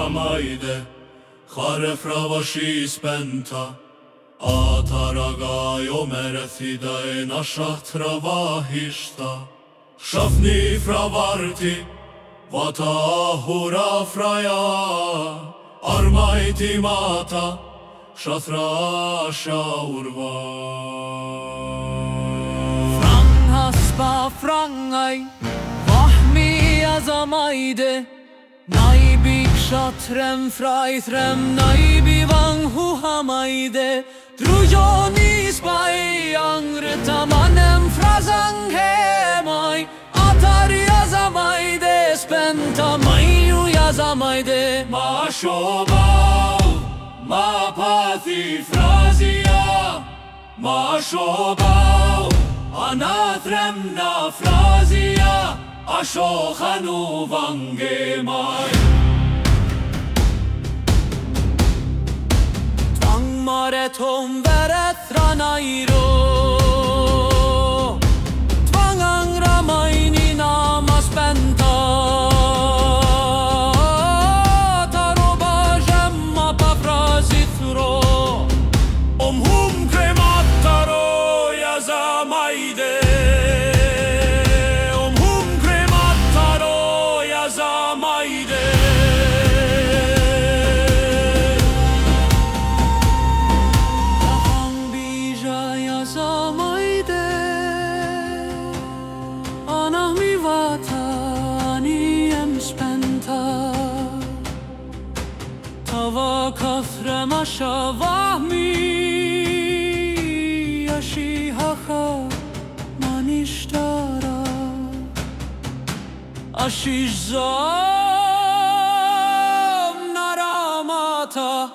Szamajde, Харефраваши спента, Атарага Йомерефидай наша травахишта, Шафни фраварти, Ватахура фрая, Армайти мата, Шатра шаурва. Франгаспа франгай, Вахми азамайде, fraitrem Naibi vanghu hamayde Drujoni spai angrita manem frazanghe mai. Atar yazamayde Spenta mayu yazamayde Ma shobal Ma pathi frazia Ma shobal Anathrem na frazia Asho khanu vange mai مارتون ورت رانایی رو. Kathrem ashavahmi Yashi hacha manishtara naramata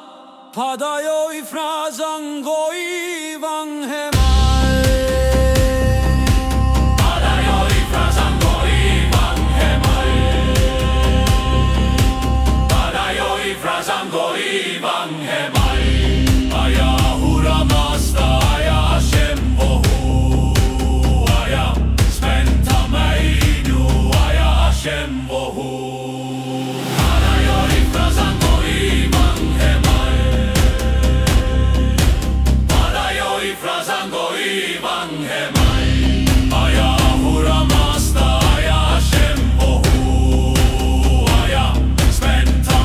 frazangoi vanghemai Aya hura masta aya Hashem vohu Aya spenta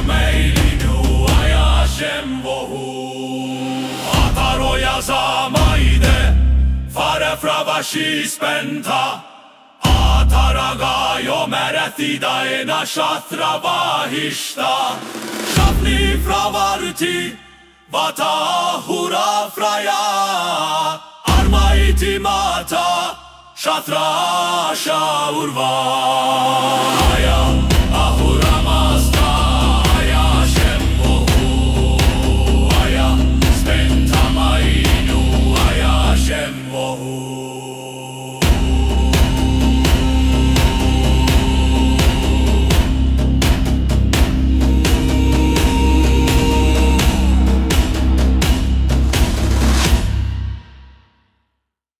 fravashi spenta Ataraga jo merethida e na shatra vahishta. Shafni fravarti Vata hura Eğitimata Şatraşa urvaya Ahuramaz.